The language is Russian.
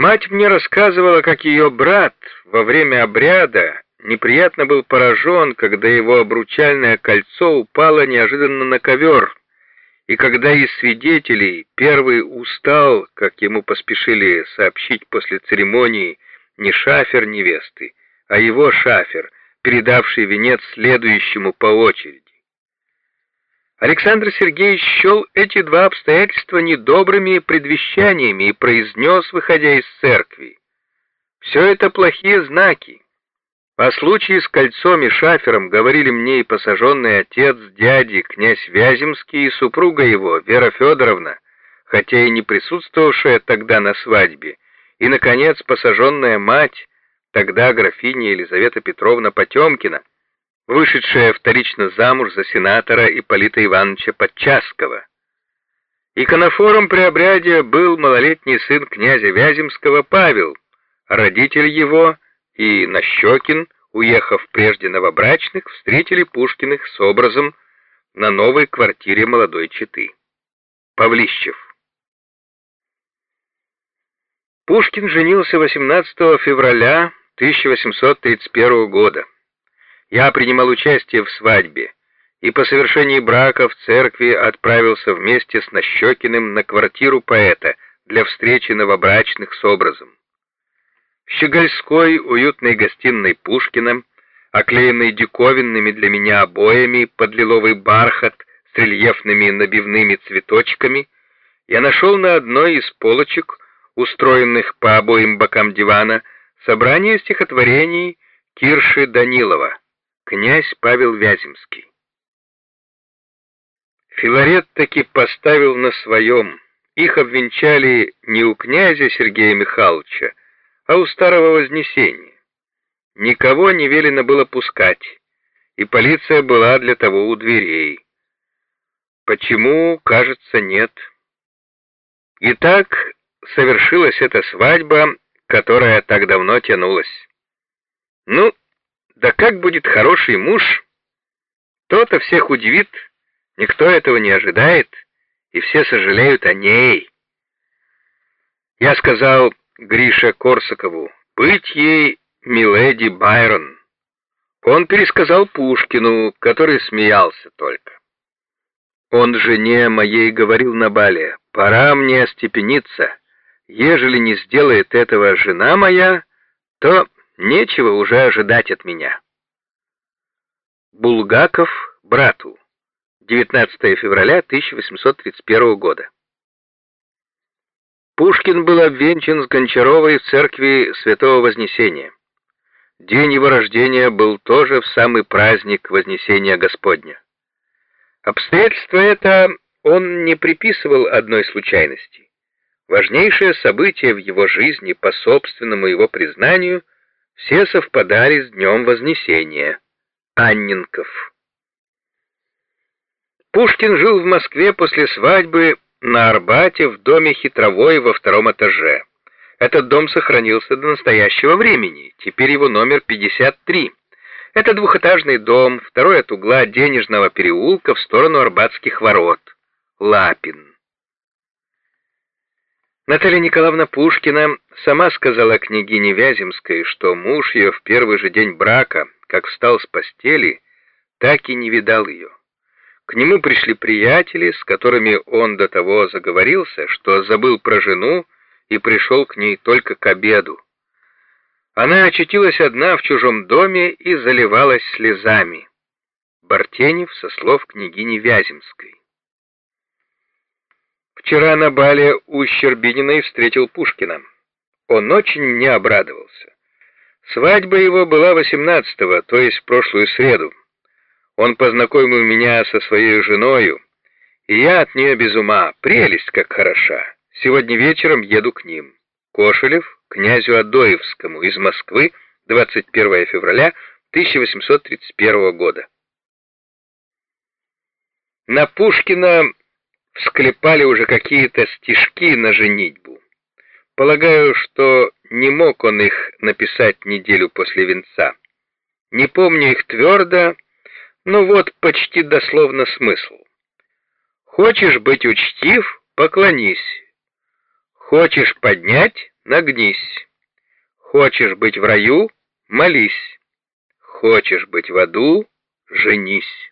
Мать мне рассказывала, как ее брат во время обряда неприятно был поражен, когда его обручальное кольцо упало неожиданно на ковер, и когда из свидетелей первый устал, как ему поспешили сообщить после церемонии, не шафер невесты, а его шафер, передавший венец следующему по очереди. Александр Сергеевич счел эти два обстоятельства недобрыми предвещаниями и произнес, выходя из церкви, «Все это плохие знаки. По случаю с кольцом и шафером говорили мне и посаженный отец, дяди, князь Вяземский и супруга его, Вера Федоровна, хотя и не присутствовавшая тогда на свадьбе, и, наконец, посаженная мать, тогда графиня Елизавета Петровна Потемкина, вышедшая вторично замуж за сенатора Ипполита Ивановича Подчаского. Иконофором при обряде был малолетний сын князя Вяземского Павел, родитель его и Нащекин, уехав прежде новобрачных, встретили Пушкиных с образом на новой квартире молодой четы. Павлищев. Пушкин женился 18 февраля 1831 года. Я принимал участие в свадьбе и по совершении брака в церкви отправился вместе с Нащекиным на квартиру поэта для встречи новобрачных с образом. В щегольской уютной гостиной Пушкина, оклеенной диковинными для меня обоями под лиловый бархат с рельефными набивными цветочками, я нашел на одной из полочек, устроенных по обоим бокам дивана, собрание стихотворений Кирши Данилова князь Павел Вяземский. Филарет таки поставил на своем. Их обвенчали не у князя Сергея Михайловича, а у старого Вознесения. Никого не велено было пускать, и полиция была для того у дверей. Почему, кажется, нет. Итак, совершилась эта свадьба, которая так давно тянулась. Ну, да как будет хороший муж? То-то всех удивит, никто этого не ожидает, и все сожалеют о ней. Я сказал Грише Корсакову, быть ей миледи Байрон. Он пересказал Пушкину, который смеялся только. Он жене моей говорил на бале, пора мне остепениться. Ежели не сделает этого жена моя, то Нечего уже ожидать от меня. Булгаков брату. 19 февраля 1831 года. Пушкин был обвенчан с Гончаровой в церкви Святого Вознесения. День его рождения был тоже в самый праздник Вознесения Господня. Обстоятельство это он не приписывал одной случайности. Важнейшее событие в его жизни, по собственному его признанию, все совпадали с днем Вознесения. Анненков. Пушкин жил в Москве после свадьбы на Арбате в доме Хитровой во втором этаже. Этот дом сохранился до настоящего времени, теперь его номер 53. Это двухэтажный дом, второй от угла Денежного переулка в сторону Арбатских ворот. Лапин. Наталья Николаевна Пушкина сама сказала княгине Вяземской, что муж ее в первый же день брака, как встал с постели, так и не видал ее. К нему пришли приятели, с которыми он до того заговорился, что забыл про жену и пришел к ней только к обеду. Она очутилась одна в чужом доме и заливалась слезами. Бартенев со слов княгини Вяземской. Вчера на бале у Щербининой встретил Пушкина. Он очень мне обрадовался. Свадьба его была 18-го, то есть в прошлую среду. Он познакомил меня со своей женою, и я от нее без ума. Прелесть как хороша. Сегодня вечером еду к ним. Кошелев, князю Адоевскому, из Москвы, 21 февраля 1831 года. На Пушкина склепали уже какие-то стишки на женитьбу. Полагаю, что не мог он их написать неделю после венца. Не помню их твердо, но вот почти дословно смысл. Хочешь быть учтив — поклонись. Хочешь поднять нагнись. Хочешь быть в раю — молись. Хочешь быть в аду — женись.